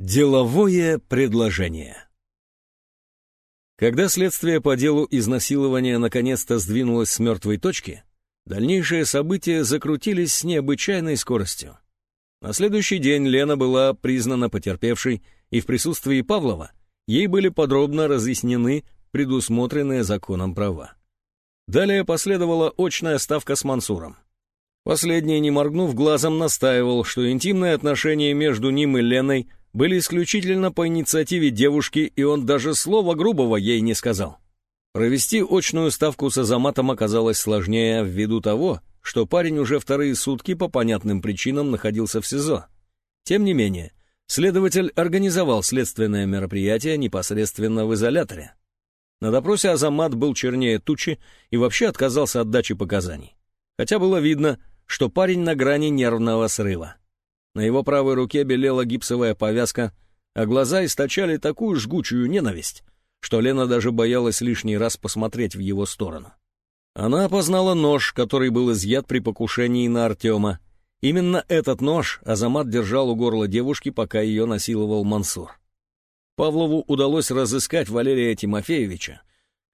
Деловое предложение Когда следствие по делу изнасилования наконец-то сдвинулось с мертвой точки, дальнейшие события закрутились с необычайной скоростью. На следующий день Лена была признана потерпевшей, и в присутствии Павлова ей были подробно разъяснены предусмотренные законом права. Далее последовала очная ставка с Мансуром. Последний, не моргнув глазом, настаивал, что интимные отношения между ним и Леной были исключительно по инициативе девушки, и он даже слова грубого ей не сказал. Провести очную ставку с Азаматом оказалось сложнее ввиду того, что парень уже вторые сутки по понятным причинам находился в СИЗО. Тем не менее, следователь организовал следственное мероприятие непосредственно в изоляторе. На допросе Азамат был чернее тучи и вообще отказался от дачи показаний. Хотя было видно, что парень на грани нервного срыва. На его правой руке белела гипсовая повязка, а глаза источали такую жгучую ненависть, что Лена даже боялась лишний раз посмотреть в его сторону. Она опознала нож, который был изъят при покушении на Артема. Именно этот нож Азамат держал у горла девушки, пока ее насиловал Мансур. Павлову удалось разыскать Валерия Тимофеевича,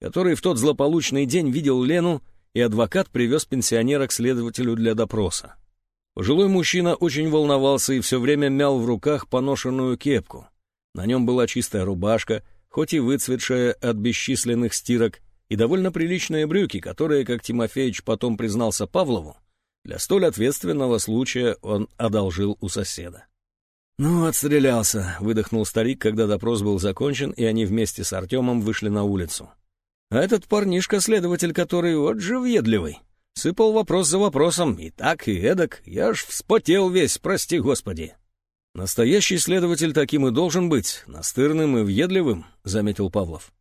который в тот злополучный день видел Лену, и адвокат привез пенсионера к следователю для допроса. Пожилой мужчина очень волновался и все время мял в руках поношенную кепку. На нем была чистая рубашка, хоть и выцветшая от бесчисленных стирок, и довольно приличные брюки, которые, как Тимофеич потом признался Павлову, для столь ответственного случая он одолжил у соседа. «Ну, отстрелялся», — выдохнул старик, когда допрос был закончен, и они вместе с Артемом вышли на улицу. «А этот парнишка, следователь, который вот же въедливый, Сыпал вопрос за вопросом, и так, и эдак. Я ж вспотел весь, прости господи. Настоящий следователь таким и должен быть, настырным и въедливым, заметил Павлов.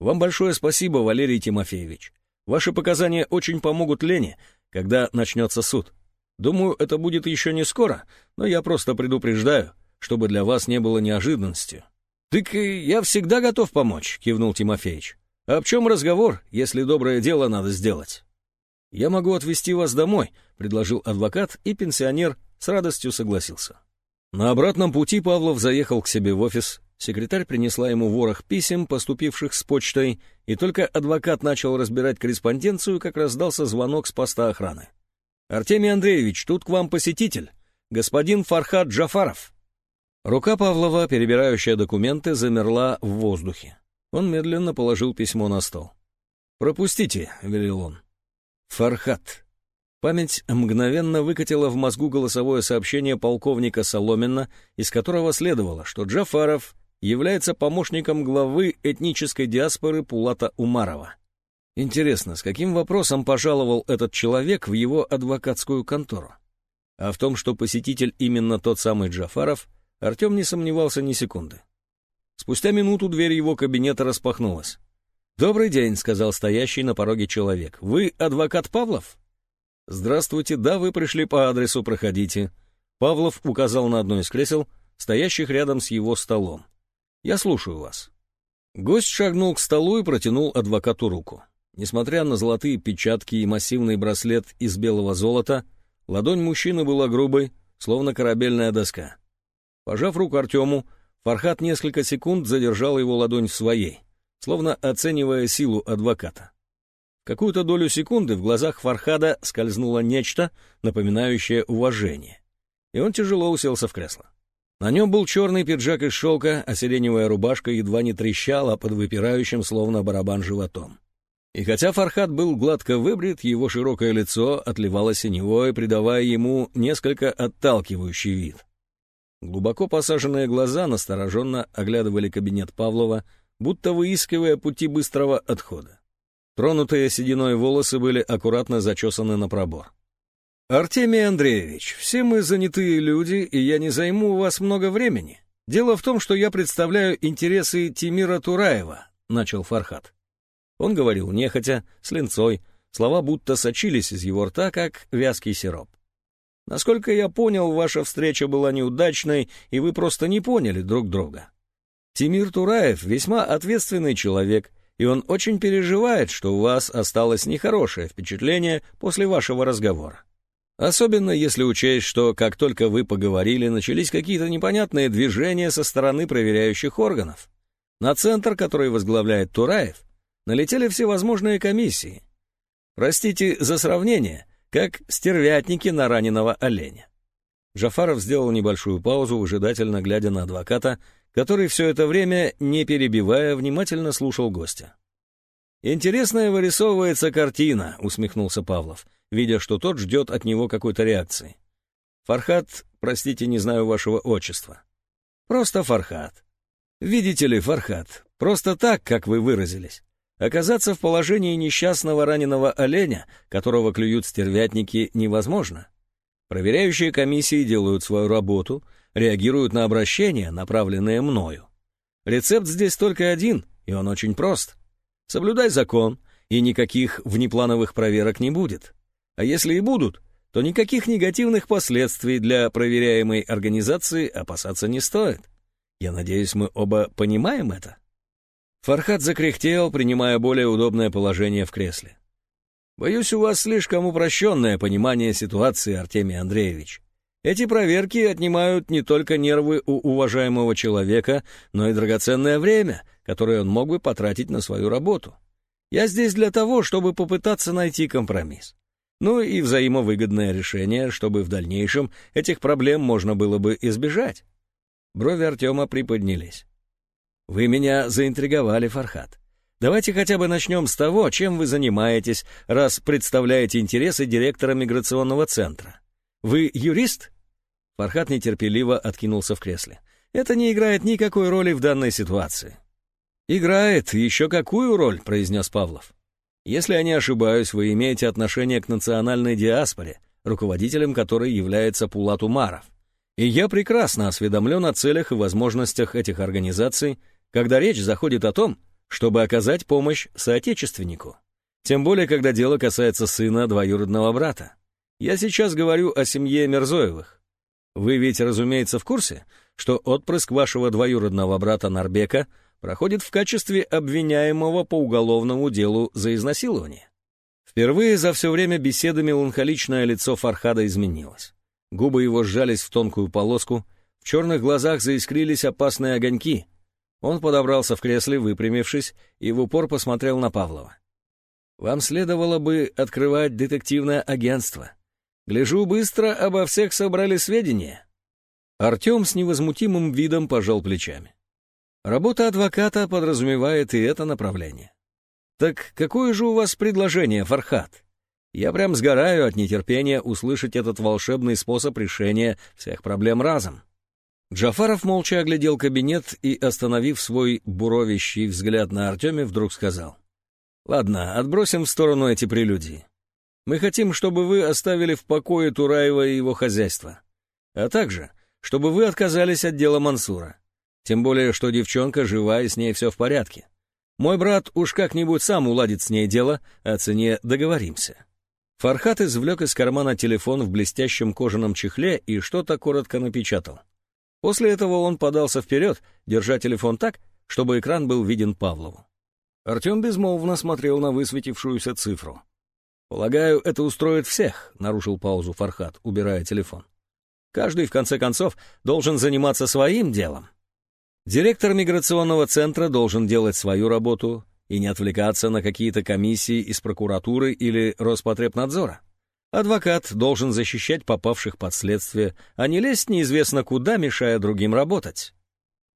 Вам большое спасибо, Валерий Тимофеевич. Ваши показания очень помогут Лене, когда начнется суд. Думаю, это будет еще не скоро, но я просто предупреждаю, чтобы для вас не было неожиданностью. «Так я всегда готов помочь», — кивнул Тимофеич. «А в чем разговор, если доброе дело надо сделать?» «Я могу отвезти вас домой», — предложил адвокат, и пенсионер с радостью согласился. На обратном пути Павлов заехал к себе в офис. Секретарь принесла ему ворох писем, поступивших с почтой, и только адвокат начал разбирать корреспонденцию, как раздался звонок с поста охраны. «Артемий Андреевич, тут к вам посетитель. Господин Фархад Джафаров». Рука Павлова, перебирающая документы, замерла в воздухе. Он медленно положил письмо на стол. «Пропустите», — велел он. Фархат. Память мгновенно выкатила в мозгу голосовое сообщение полковника Соломина, из которого следовало, что Джафаров является помощником главы этнической диаспоры Пулата Умарова. Интересно, с каким вопросом пожаловал этот человек в его адвокатскую контору? А в том, что посетитель именно тот самый Джафаров, Артем не сомневался ни секунды. Спустя минуту дверь его кабинета распахнулась. «Добрый день», — сказал стоящий на пороге человек. «Вы адвокат Павлов?» «Здравствуйте, да, вы пришли по адресу, проходите». Павлов указал на одно из кресел, стоящих рядом с его столом. «Я слушаю вас». Гость шагнул к столу и протянул адвокату руку. Несмотря на золотые печатки и массивный браслет из белого золота, ладонь мужчины была грубой, словно корабельная доска. Пожав руку Артему, Фархат несколько секунд задержал его ладонь в своей словно оценивая силу адвоката. Какую-то долю секунды в глазах Фархада скользнуло нечто, напоминающее уважение, и он тяжело уселся в кресло. На нем был черный пиджак из шелка, а сиреневая рубашка едва не трещала под выпирающим, словно барабан, животом. И хотя Фархад был гладко выбрит, его широкое лицо отливало синевой, придавая ему несколько отталкивающий вид. Глубоко посаженные глаза настороженно оглядывали кабинет Павлова, будто выискивая пути быстрого отхода. Тронутые сединой волосы были аккуратно зачесаны на пробор. «Артемий Андреевич, все мы занятые люди, и я не займу у вас много времени. Дело в том, что я представляю интересы Тимира Тураева», — начал Фархат. Он говорил нехотя, с линцой, слова будто сочились из его рта, как вязкий сироп. «Насколько я понял, ваша встреча была неудачной, и вы просто не поняли друг друга. Тимир Тураев весьма ответственный человек, и он очень переживает, что у вас осталось нехорошее впечатление после вашего разговора. Особенно если учесть, что как только вы поговорили, начались какие-то непонятные движения со стороны проверяющих органов. На центр, который возглавляет Тураев, налетели всевозможные комиссии. Простите за сравнение, как стервятники на раненого оленя. Джафаров сделал небольшую паузу, выжидательно глядя на адвоката, который все это время, не перебивая, внимательно слушал гостя. «Интересная вырисовывается картина», — усмехнулся Павлов, видя, что тот ждет от него какой-то реакции. «Фархат, простите, не знаю вашего отчества». «Просто Фархат». «Видите ли, Фархат, просто так, как вы выразились. Оказаться в положении несчастного раненого оленя, которого клюют стервятники, невозможно. Проверяющие комиссии делают свою работу, реагируют на обращения, направленные мною. Рецепт здесь только один, и он очень прост. Соблюдай закон, и никаких внеплановых проверок не будет. А если и будут, то никаких негативных последствий для проверяемой организации опасаться не стоит. Я надеюсь, мы оба понимаем это? Фархат закряхтел, принимая более удобное положение в кресле. Боюсь, у вас слишком упрощенное понимание ситуации, Артемий Андреевич. Эти проверки отнимают не только нервы у уважаемого человека, но и драгоценное время, которое он мог бы потратить на свою работу. Я здесь для того, чтобы попытаться найти компромисс. Ну и взаимовыгодное решение, чтобы в дальнейшем этих проблем можно было бы избежать. Брови Артема приподнялись. «Вы меня заинтриговали, Фархат. Давайте хотя бы начнем с того, чем вы занимаетесь, раз представляете интересы директора миграционного центра. Вы юрист? Фархат нетерпеливо откинулся в кресле. Это не играет никакой роли в данной ситуации. Играет еще какую роль, произнес Павлов. Если я не ошибаюсь, вы имеете отношение к национальной диаспоре, руководителем которой является Пулат Умаров. И я прекрасно осведомлен о целях и возможностях этих организаций, когда речь заходит о том, чтобы оказать помощь соотечественнику. Тем более, когда дело касается сына двоюродного брата. Я сейчас говорю о семье Мерзоевых. Вы ведь, разумеется, в курсе, что отпрыск вашего двоюродного брата Нарбека проходит в качестве обвиняемого по уголовному делу за изнасилование. Впервые за все время беседы меланхоличное лицо Фархада изменилось. Губы его сжались в тонкую полоску, в черных глазах заискрились опасные огоньки, он подобрался в кресле, выпрямившись, и в упор посмотрел на Павлова. «Вам следовало бы открывать детективное агентство. Гляжу, быстро обо всех собрали сведения». Артем с невозмутимым видом пожал плечами. Работа адвоката подразумевает и это направление. «Так какое же у вас предложение, Фархат? Я прям сгораю от нетерпения услышать этот волшебный способ решения всех проблем разом». Джафаров молча оглядел кабинет и, остановив свой буровящий взгляд на Артеме, вдруг сказал. «Ладно, отбросим в сторону эти прелюдии. Мы хотим, чтобы вы оставили в покое Тураева и его хозяйство, а также, чтобы вы отказались от дела Мансура. Тем более, что девчонка жива и с ней все в порядке. Мой брат уж как-нибудь сам уладит с ней дело, о цене договоримся». Фархат извлек из кармана телефон в блестящем кожаном чехле и что-то коротко напечатал. После этого он подался вперед, держа телефон так, чтобы экран был виден Павлову. Артем безмолвно смотрел на высветившуюся цифру. «Полагаю, это устроит всех», — нарушил паузу Фархат, убирая телефон. «Каждый, в конце концов, должен заниматься своим делом. Директор миграционного центра должен делать свою работу и не отвлекаться на какие-то комиссии из прокуратуры или Роспотребнадзора. Адвокат должен защищать попавших под следствие, а не лезть неизвестно куда, мешая другим работать.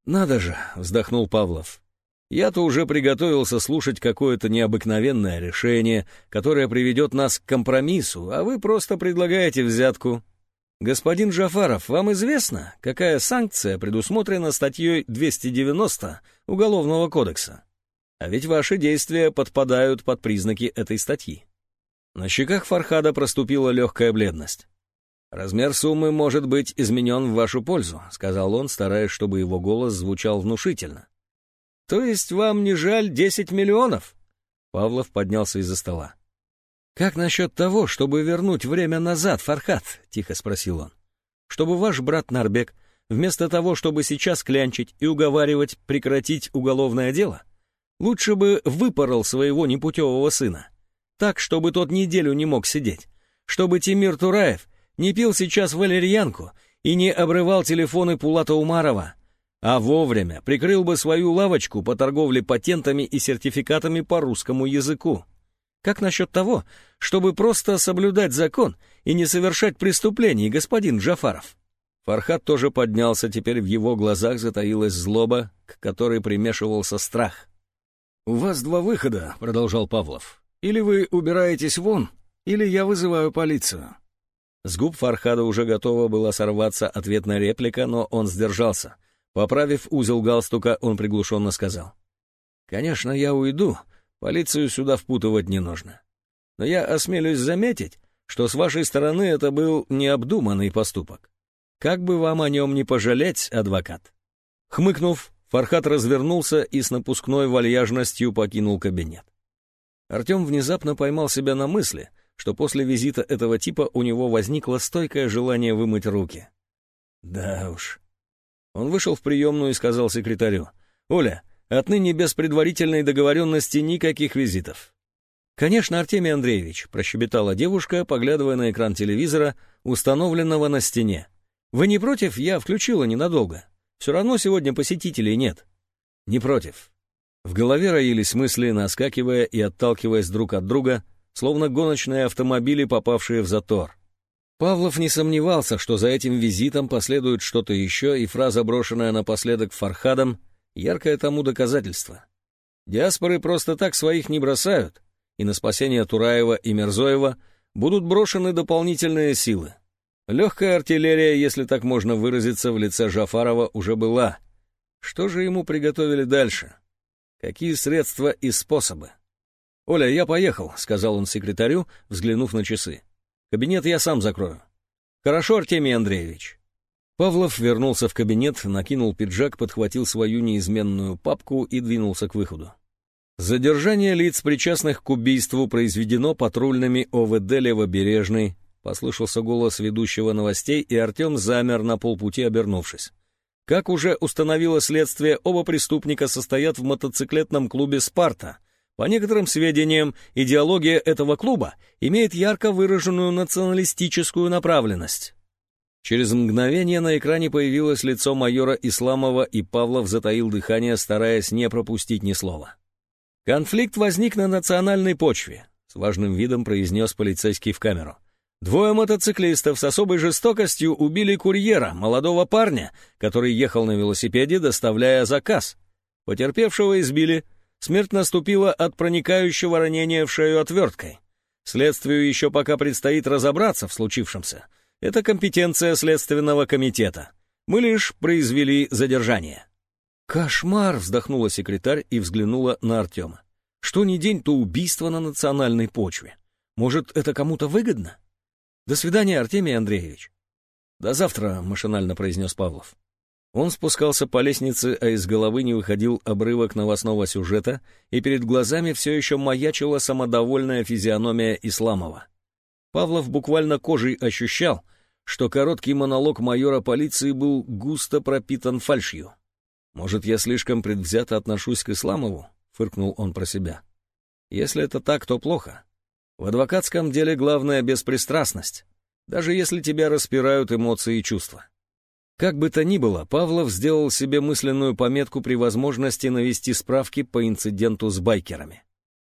«Надо же», — вздохнул Павлов. «Я-то уже приготовился слушать какое-то необыкновенное решение, которое приведет нас к компромиссу, а вы просто предлагаете взятку. Господин Джафаров, вам известно, какая санкция предусмотрена статьей 290 Уголовного кодекса? А ведь ваши действия подпадают под признаки этой статьи. На щеках Фархада проступила легкая бледность. «Размер суммы может быть изменен в вашу пользу», — сказал он, стараясь, чтобы его голос звучал внушительно. «То есть вам не жаль десять миллионов?» Павлов поднялся из-за стола. «Как насчет того, чтобы вернуть время назад, Фархад?» — тихо спросил он. «Чтобы ваш брат Нарбек, вместо того, чтобы сейчас клянчить и уговаривать прекратить уголовное дело, лучше бы выпорол своего непутевого сына так, чтобы тот неделю не мог сидеть, чтобы Тимир Тураев не пил сейчас валерьянку и не обрывал телефоны Пулата Умарова, а вовремя прикрыл бы свою лавочку по торговле патентами и сертификатами по русскому языку. Как насчет того, чтобы просто соблюдать закон и не совершать преступлений, господин Джафаров? Фархат тоже поднялся, теперь в его глазах затаилась злоба, к которой примешивался страх. «У вас два выхода», — продолжал Павлов. «Или вы убираетесь вон, или я вызываю полицию». С губ Фархада уже готова была сорваться ответная реплика, но он сдержался. Поправив узел галстука, он приглушенно сказал. «Конечно, я уйду, Полицию сюда впутывать не нужно. Но я осмелюсь заметить, что с вашей стороны это был необдуманный поступок. Как бы вам о нем не пожалеть, адвокат?» Хмыкнув, Фархат развернулся и с напускной вальяжностью покинул кабинет. Артем внезапно поймал себя на мысли, что после визита этого типа у него возникло стойкое желание вымыть руки. Да уж. Он вышел в приемную и сказал секретарю, «Оля, Отныне без предварительной договоренности никаких визитов. «Конечно, Артемий Андреевич», — прощебетала девушка, поглядывая на экран телевизора, установленного на стене. «Вы не против? Я включила ненадолго. Все равно сегодня посетителей нет». «Не против». В голове роились мысли, наскакивая и отталкиваясь друг от друга, словно гоночные автомобили, попавшие в затор. Павлов не сомневался, что за этим визитом последует что-то еще, и фраза, брошенная напоследок Фархадом, яркое тому доказательство. Диаспоры просто так своих не бросают, и на спасение Тураева и Мерзоева будут брошены дополнительные силы. Легкая артиллерия, если так можно выразиться, в лице Жафарова уже была. Что же ему приготовили дальше? Какие средства и способы? «Оля, я поехал», — сказал он секретарю, взглянув на часы. «Кабинет я сам закрою». «Хорошо, Артемий Андреевич». Павлов вернулся в кабинет, накинул пиджак, подхватил свою неизменную папку и двинулся к выходу. Задержание лиц, причастных к убийству, произведено патрульными ОВД Левобережной. Послышался голос ведущего новостей, и Артем замер на полпути, обернувшись. Как уже установило следствие, оба преступника состоят в мотоциклетном клубе «Спарта». По некоторым сведениям, идеология этого клуба имеет ярко выраженную националистическую направленность. Через мгновение на экране появилось лицо майора Исламова, и Павлов затаил дыхание, стараясь не пропустить ни слова. «Конфликт возник на национальной почве», — с важным видом произнес полицейский в камеру. «Двое мотоциклистов с особой жестокостью убили курьера, молодого парня, который ехал на велосипеде, доставляя заказ. Потерпевшего избили. Смерть наступила от проникающего ранения в шею отверткой. Следствию еще пока предстоит разобраться в случившемся». Это компетенция Следственного комитета. Мы лишь произвели задержание». «Кошмар!» — вздохнула секретарь и взглянула на Артема. «Что ни день, то убийство на национальной почве. Может, это кому-то выгодно?» «До свидания, Артемий Андреевич». «До завтра», — машинально произнес Павлов. Он спускался по лестнице, а из головы не выходил обрывок новостного сюжета, и перед глазами все еще маячила самодовольная физиономия Исламова. Павлов буквально кожей ощущал, что короткий монолог майора полиции был густо пропитан фальшью. «Может, я слишком предвзято отношусь к Исламову?» — фыркнул он про себя. «Если это так, то плохо. В адвокатском деле главное — беспристрастность, даже если тебя распирают эмоции и чувства». Как бы то ни было, Павлов сделал себе мысленную пометку при возможности навести справки по инциденту с байкерами.